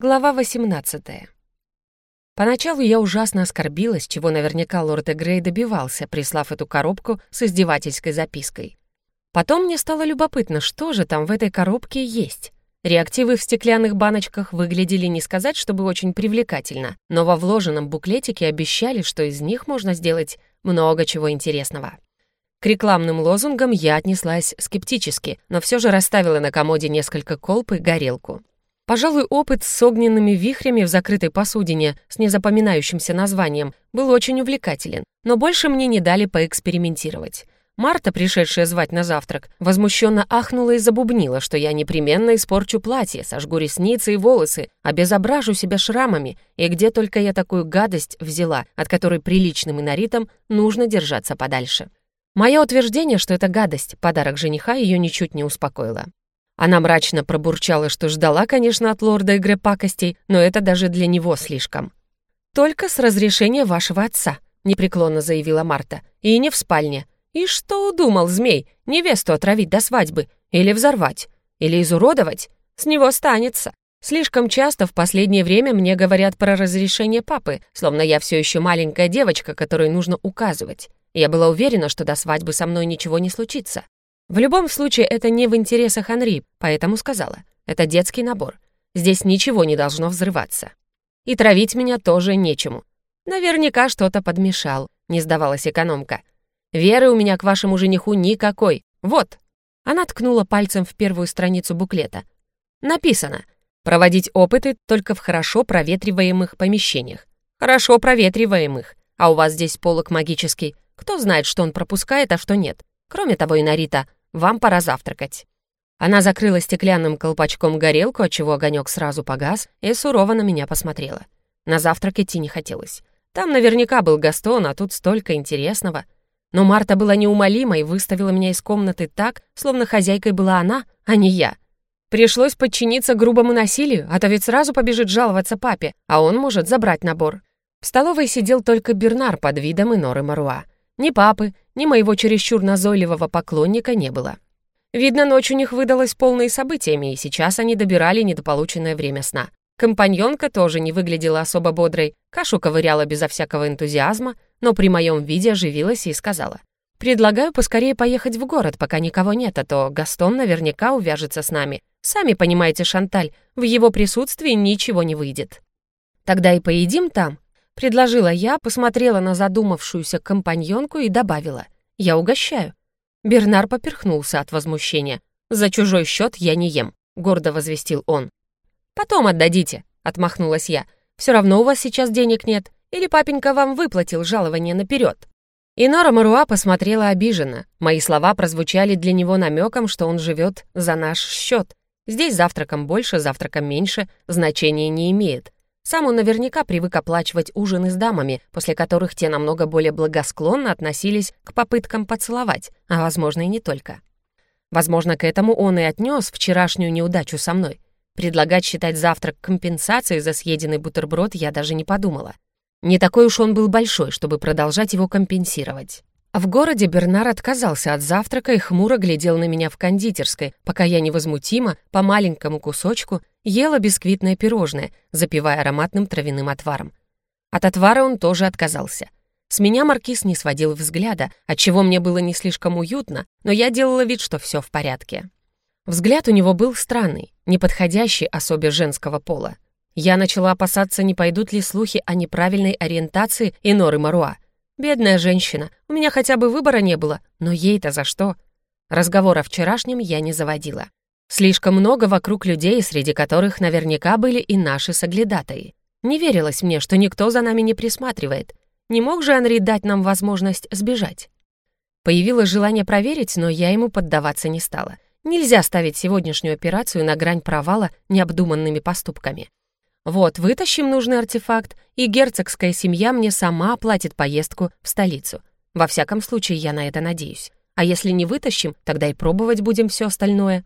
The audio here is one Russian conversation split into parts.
Глава 18. Поначалу я ужасно оскорбилась, чего наверняка лорд Эгрей добивался, прислав эту коробку с издевательской запиской. Потом мне стало любопытно, что же там в этой коробке есть. Реактивы в стеклянных баночках выглядели не сказать, чтобы очень привлекательно, но во вложенном буклетике обещали, что из них можно сделать много чего интересного. К рекламным лозунгам я отнеслась скептически, но все же расставила на комоде несколько колб и горелку. Пожалуй, опыт с огненными вихрями в закрытой посудине с незапоминающимся названием был очень увлекателен, но больше мне не дали поэкспериментировать. Марта, пришедшая звать на завтрак, возмущенно ахнула и забубнила, что я непременно испорчу платье, сожгу ресницы и волосы, обезображу себя шрамами, и где только я такую гадость взяла, от которой приличным иноритам нужно держаться подальше. Мое утверждение, что это гадость, подарок жениха, ее ничуть не успокоило. Она мрачно пробурчала, что ждала, конечно, от лорда игры пакостей, но это даже для него слишком. «Только с разрешения вашего отца», — непреклонно заявила Марта, — «и не в спальне. И что удумал змей? Невесту отравить до свадьбы? Или взорвать? Или изуродовать? С него станется. Слишком часто в последнее время мне говорят про разрешение папы, словно я все еще маленькая девочка, которой нужно указывать. Я была уверена, что до свадьбы со мной ничего не случится. В любом случае, это не в интересах Анри, поэтому сказала. Это детский набор. Здесь ничего не должно взрываться. И травить меня тоже нечему. Наверняка что-то подмешал, не сдавалась экономка. Веры у меня к вашему жениху никакой. Вот. Она ткнула пальцем в первую страницу буклета. Написано. Проводить опыты только в хорошо проветриваемых помещениях. Хорошо проветриваемых. А у вас здесь полок магический. Кто знает, что он пропускает, а что нет. Кроме того, Инарита, вам пора завтракать». Она закрыла стеклянным колпачком горелку, отчего огонек сразу погас, и сурово на меня посмотрела. На завтрак идти не хотелось. Там наверняка был Гастон, а тут столько интересного. Но Марта была неумолима и выставила меня из комнаты так, словно хозяйкой была она, а не я. Пришлось подчиниться грубому насилию, а то ведь сразу побежит жаловаться папе, а он может забрать набор. В столовой сидел только Бернар под видом Иноры Маруа. Ни папы, ни моего чересчур назойливого поклонника не было. Видно, ночь у них выдалась полной событиями, и сейчас они добирали недополученное время сна. Компаньонка тоже не выглядела особо бодрой, кашу ковыряла безо всякого энтузиазма, но при моем виде оживилась и сказала. «Предлагаю поскорее поехать в город, пока никого нет, а то Гастон наверняка увяжется с нами. Сами понимаете, Шанталь, в его присутствии ничего не выйдет. Тогда и поедим там, Предложила я, посмотрела на задумавшуюся компаньонку и добавила. «Я угощаю». Бернар поперхнулся от возмущения. «За чужой счет я не ем», — гордо возвестил он. «Потом отдадите», — отмахнулась я. «Все равно у вас сейчас денег нет. Или папенька вам выплатил жалование наперед?» И Нора Маруа посмотрела обиженно. Мои слова прозвучали для него намеком, что он живет за наш счет. Здесь завтраком больше, завтраком меньше, значения не имеет. Сам он наверняка привык оплачивать ужины с дамами, после которых те намного более благосклонно относились к попыткам поцеловать, а, возможно, и не только. Возможно, к этому он и отнес вчерашнюю неудачу со мной. Предлагать считать завтрак компенсацией за съеденный бутерброд я даже не подумала. Не такой уж он был большой, чтобы продолжать его компенсировать. В городе Бернар отказался от завтрака и хмуро глядел на меня в кондитерской, пока я невозмутимо, по маленькому кусочку, ела бисквитное пирожное, запивая ароматным травяным отваром. От отвара он тоже отказался. С меня маркиз не сводил взгляда, отчего мне было не слишком уютно, но я делала вид, что все в порядке. Взгляд у него был странный, неподходящий особе женского пола. Я начала опасаться, не пойдут ли слухи о неправильной ориентации Иноры Маруа. Бедная женщина, у меня хотя бы выбора не было, но ей-то за что? Разговор о вчерашнем я не заводила. Слишком много вокруг людей, среди которых наверняка были и наши соглядатаи. Не верилось мне, что никто за нами не присматривает. Не мог же Анри дать нам возможность сбежать? Появилось желание проверить, но я ему поддаваться не стала. Нельзя ставить сегодняшнюю операцию на грань провала необдуманными поступками. Вот, вытащим нужный артефакт, и герцогская семья мне сама оплатит поездку в столицу. Во всяком случае, я на это надеюсь. А если не вытащим, тогда и пробовать будем все остальное.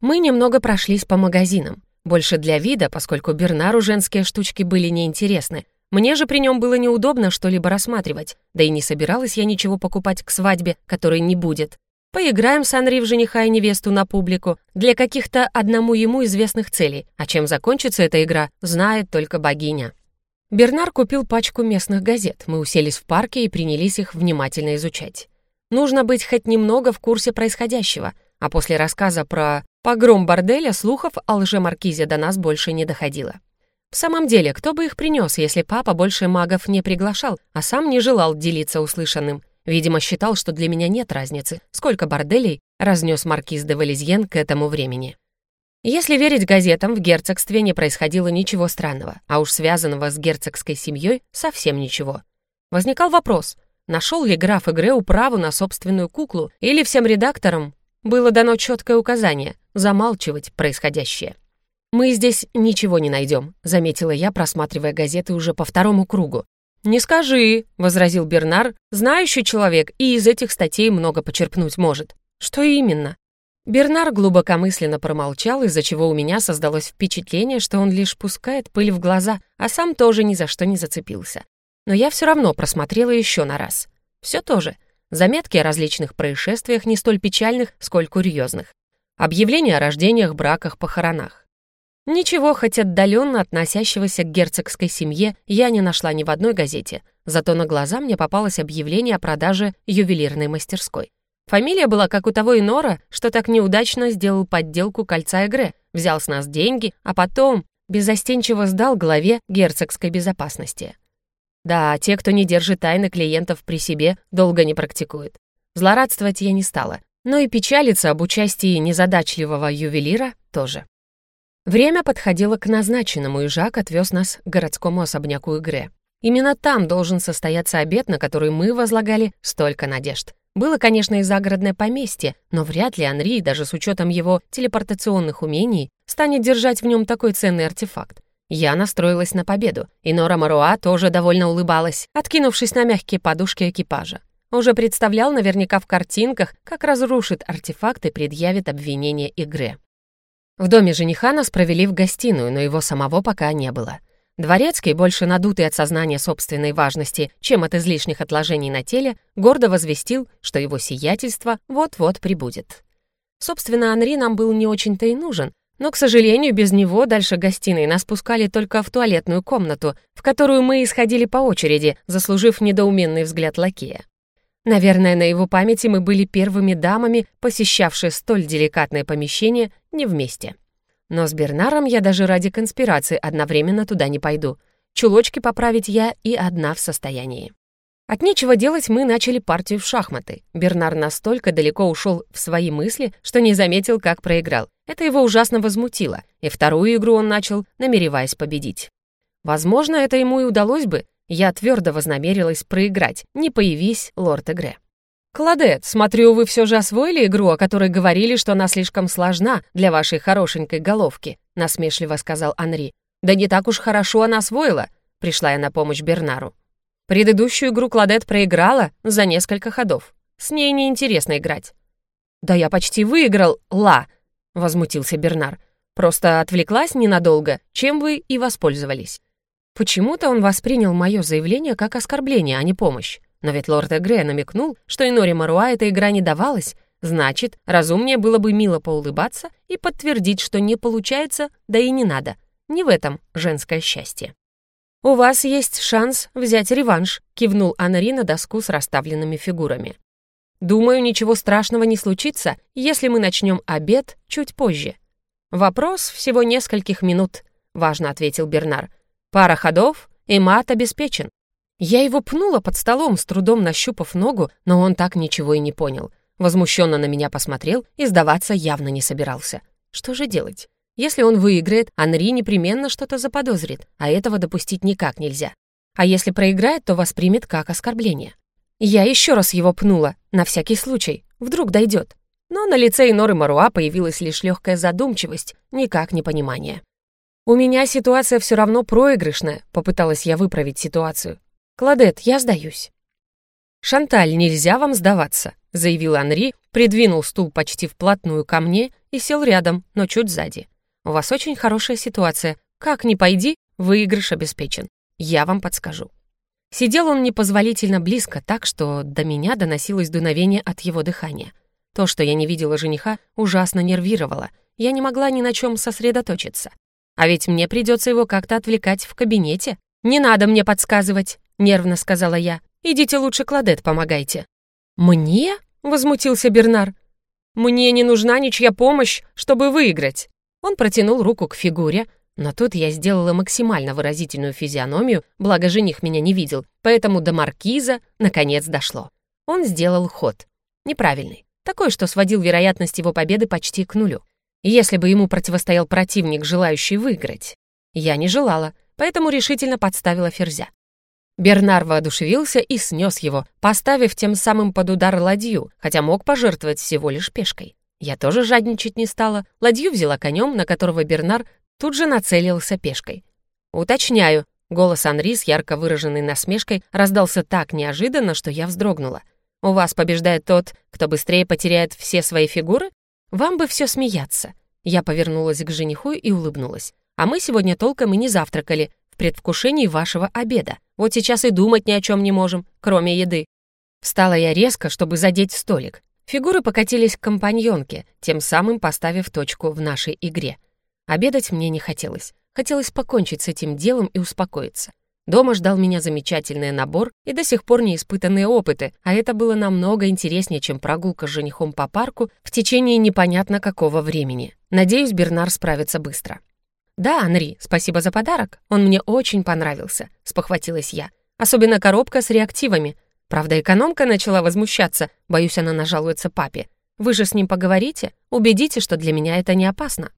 Мы немного прошлись по магазинам. Больше для вида, поскольку Бернару женские штучки были неинтересны. Мне же при нем было неудобно что-либо рассматривать, да и не собиралась я ничего покупать к свадьбе, которой не будет. Поиграем с Анри в жениха и невесту на публику для каких-то одному ему известных целей, а чем закончится эта игра, знает только богиня. Бернар купил пачку местных газет, мы уселись в парке и принялись их внимательно изучать. Нужно быть хоть немного в курсе происходящего, а после рассказа про погром борделя слухов о лже-маркизе до нас больше не доходило. В самом деле, кто бы их принес, если папа больше магов не приглашал, а сам не желал делиться услышанным? Видимо, считал, что для меня нет разницы, сколько борделей разнес маркиз де Валезьен к этому времени. Если верить газетам, в герцогстве не происходило ничего странного, а уж связанного с герцогской семьей совсем ничего. Возникал вопрос, нашел ли граф Игре управу на собственную куклу, или всем редакторам было дано четкое указание замалчивать происходящее. «Мы здесь ничего не найдем», — заметила я, просматривая газеты уже по второму кругу, «Не скажи», — возразил Бернар, «знающий человек и из этих статей много почерпнуть может». «Что именно?» Бернар глубокомысленно промолчал, из-за чего у меня создалось впечатление, что он лишь пускает пыль в глаза, а сам тоже ни за что не зацепился. Но я все равно просмотрела еще на раз. Все то же. Заметки о различных происшествиях не столь печальных, сколь курьезных. Объявления о рождениях, браках, похоронах. Ничего, хоть отдаленно относящегося к герцогской семье, я не нашла ни в одной газете, зато на глаза мне попалось объявление о продаже ювелирной мастерской. Фамилия была как у того инора, что так неудачно сделал подделку кольца Эгре, взял с нас деньги, а потом безостенчиво сдал главе герцогской безопасности. Да, те, кто не держит тайны клиентов при себе, долго не практикуют. Злорадствовать я не стала, но и печалиться об участии незадачливого ювелира тоже. Время подходило к назначенному, и Жак отвез нас к городскому особняку Игре. Именно там должен состояться обед, на который мы возлагали столько надежд. Было, конечно, и загородное поместье, но вряд ли Анри, даже с учетом его телепортационных умений, станет держать в нем такой ценный артефакт. Я настроилась на победу, и Нора Маруа тоже довольно улыбалась, откинувшись на мягкие подушки экипажа. Уже представлял наверняка в картинках, как разрушит артефакт и предъявит обвинение игре. В доме жениха нас провели в гостиную, но его самого пока не было. Дворецкий, больше надутый от сознания собственной важности, чем от излишних отложений на теле, гордо возвестил, что его сиятельство вот-вот прибудет. Собственно, Анри нам был не очень-то и нужен, но, к сожалению, без него дальше гостиной нас пускали только в туалетную комнату, в которую мы исходили по очереди, заслужив недоуменный взгляд лакея. Наверное, на его памяти мы были первыми дамами, посещавшие столь деликатное помещение не вместе. Но с Бернаром я даже ради конспирации одновременно туда не пойду. Чулочки поправить я и одна в состоянии. От нечего делать мы начали партию в шахматы. Бернар настолько далеко ушел в свои мысли, что не заметил, как проиграл. Это его ужасно возмутило, и вторую игру он начал, намереваясь победить. Возможно, это ему и удалось бы, я твердо вознамерилась проиграть, не появись лорд Эгре. «Кладет, смотрю, вы все же освоили игру, о которой говорили, что она слишком сложна для вашей хорошенькой головки», насмешливо сказал Анри. «Да не так уж хорошо она освоила», пришла я на помощь Бернару. Предыдущую игру Кладет проиграла за несколько ходов. С ней неинтересно играть. «Да я почти выиграл, ла!» — возмутился Бернар. «Просто отвлеклась ненадолго, чем вы и воспользовались. Почему-то он воспринял мое заявление как оскорбление, а не помощь. Но ведь лорд Эгре намекнул, что Иноре Маруа эта игра не давалась, значит, разумнее было бы мило поулыбаться и подтвердить, что не получается, да и не надо. Не в этом женское счастье. «У вас есть шанс взять реванш», — кивнул Анари на доску с расставленными фигурами. «Думаю, ничего страшного не случится, если мы начнем обед чуть позже». «Вопрос всего нескольких минут», — важно ответил Бернар. Пара ходов, и мат обеспечен. Я его пнула под столом, с трудом нащупав ногу, но он так ничего и не понял. Возмущенно на меня посмотрел и сдаваться явно не собирался. Что же делать? Если он выиграет, Анри непременно что-то заподозрит, а этого допустить никак нельзя. А если проиграет, то воспримет как оскорбление. Я еще раз его пнула, на всякий случай, вдруг дойдет. Но на лице Иноры Маруа появилась лишь легкая задумчивость, никак не понимание. «У меня ситуация все равно проигрышная», — попыталась я выправить ситуацию. «Кладет, я сдаюсь». «Шанталь, нельзя вам сдаваться», — заявил Анри, придвинул стул почти вплотную ко мне и сел рядом, но чуть сзади. «У вас очень хорошая ситуация. Как ни пойди, выигрыш обеспечен. Я вам подскажу». Сидел он непозволительно близко, так что до меня доносилось дуновение от его дыхания. То, что я не видела жениха, ужасно нервировало. Я не могла ни на чем сосредоточиться. А ведь мне придется его как-то отвлекать в кабинете. «Не надо мне подсказывать», — нервно сказала я. «Идите лучше Кладет помогайте». «Мне?» — возмутился Бернар. «Мне не нужна ничья помощь, чтобы выиграть». Он протянул руку к фигуре, но тут я сделала максимально выразительную физиономию, благо жених меня не видел, поэтому до маркиза наконец дошло. Он сделал ход. Неправильный. Такой, что сводил вероятность его победы почти к нулю. Если бы ему противостоял противник, желающий выиграть. Я не желала, поэтому решительно подставила ферзя. Бернар воодушевился и снес его, поставив тем самым под удар ладью, хотя мог пожертвовать всего лишь пешкой. Я тоже жадничать не стала, ладью взяла конем, на которого Бернар тут же нацелился пешкой. «Уточняю», — голос Анри с ярко выраженной насмешкой раздался так неожиданно, что я вздрогнула. «У вас побеждает тот, кто быстрее потеряет все свои фигуры? Вам бы все смеяться». Я повернулась к жениху и улыбнулась. «А мы сегодня толком и не завтракали, в предвкушении вашего обеда. Вот сейчас и думать ни о чем не можем, кроме еды». Встала я резко, чтобы задеть столик. Фигуры покатились к компаньонке, тем самым поставив точку в нашей игре. Обедать мне не хотелось. Хотелось покончить с этим делом и успокоиться. Дома ждал меня замечательный набор и до сих пор неиспытанные опыты, а это было намного интереснее, чем прогулка с женихом по парку в течение непонятно какого времени. Надеюсь, Бернар справится быстро. «Да, Анри, спасибо за подарок. Он мне очень понравился», — спохватилась я. «Особенно коробка с реактивами. Правда, экономка начала возмущаться. Боюсь, она нажалуется папе. Вы же с ним поговорите? Убедите, что для меня это не опасно».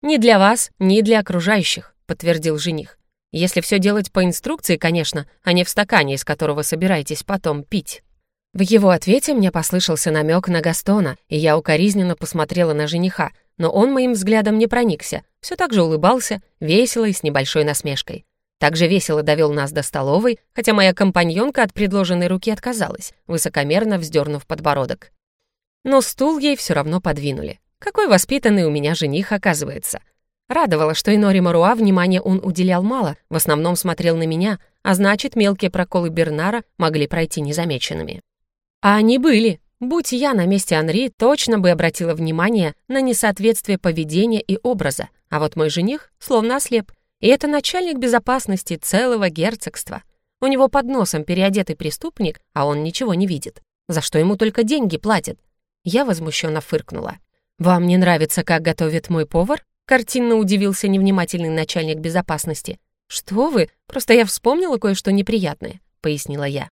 «Ни для вас, ни для окружающих», — подтвердил жених. «Если все делать по инструкции, конечно, а не в стакане, из которого собираетесь потом пить». В его ответе мне послышался намек на Гастона, и я укоризненно посмотрела на жениха, но он моим взглядом не проникся, все так же улыбался, весело и с небольшой насмешкой. Также весело довел нас до столовой, хотя моя компаньонка от предложенной руки отказалась, высокомерно вздернув подбородок. Но стул ей все равно подвинули. Какой воспитанный у меня жених оказывается. Радовало, что Инори Маруа внимания он уделял мало, в основном смотрел на меня, а значит, мелкие проколы Бернара могли пройти незамеченными. А они были. Будь я на месте Анри, точно бы обратила внимание на несоответствие поведения и образа, а вот мой жених словно ослеп. И это начальник безопасности целого герцогства. У него под носом переодетый преступник, а он ничего не видит. За что ему только деньги платят? Я возмущенно фыркнула. «Вам не нравится, как готовит мой повар?» Картинно удивился невнимательный начальник безопасности. «Что вы? Просто я вспомнила кое-что неприятное», — пояснила я.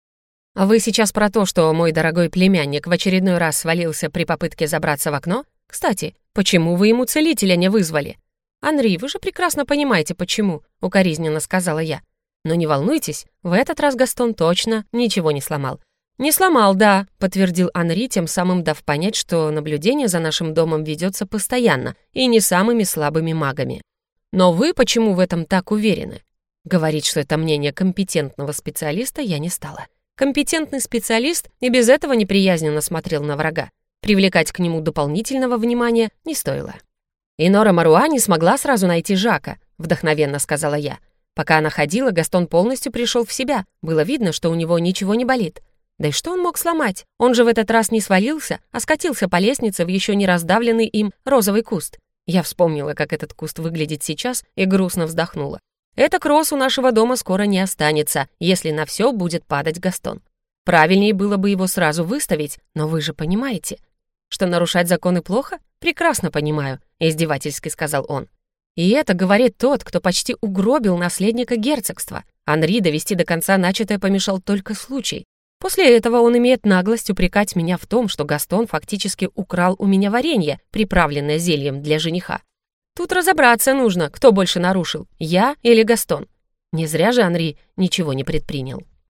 «А вы сейчас про то, что мой дорогой племянник в очередной раз свалился при попытке забраться в окно? Кстати, почему вы ему целителя не вызвали?» «Анри, вы же прекрасно понимаете, почему», — укоризненно сказала я. «Но не волнуйтесь, в этот раз Гастон точно ничего не сломал. «Не сломал, да», — подтвердил Анри, тем самым дав понять, что наблюдение за нашим домом ведется постоянно и не самыми слабыми магами. «Но вы почему в этом так уверены?» Говорить, что это мнение компетентного специалиста, я не стала. Компетентный специалист и без этого неприязненно смотрел на врага. Привлекать к нему дополнительного внимания не стоило. «И Нора Маруа не смогла сразу найти Жака», — вдохновенно сказала я. Пока она ходила, Гастон полностью пришел в себя. Было видно, что у него ничего не болит. Да и что он мог сломать? Он же в этот раз не свалился, а скатился по лестнице в еще не раздавленный им розовый куст. Я вспомнила, как этот куст выглядит сейчас, и грустно вздохнула. Это кросс у нашего дома скоро не останется, если на все будет падать Гастон. Правильнее было бы его сразу выставить, но вы же понимаете, что нарушать законы плохо? Прекрасно понимаю, издевательски сказал он. И это говорит тот, кто почти угробил наследника герцогства. Анри довести до конца начатое помешал только случай. После этого он имеет наглость упрекать меня в том, что Гастон фактически украл у меня варенье, приправленное зельем для жениха. Тут разобраться нужно, кто больше нарушил, я или Гастон. Не зря же Анри ничего не предпринял.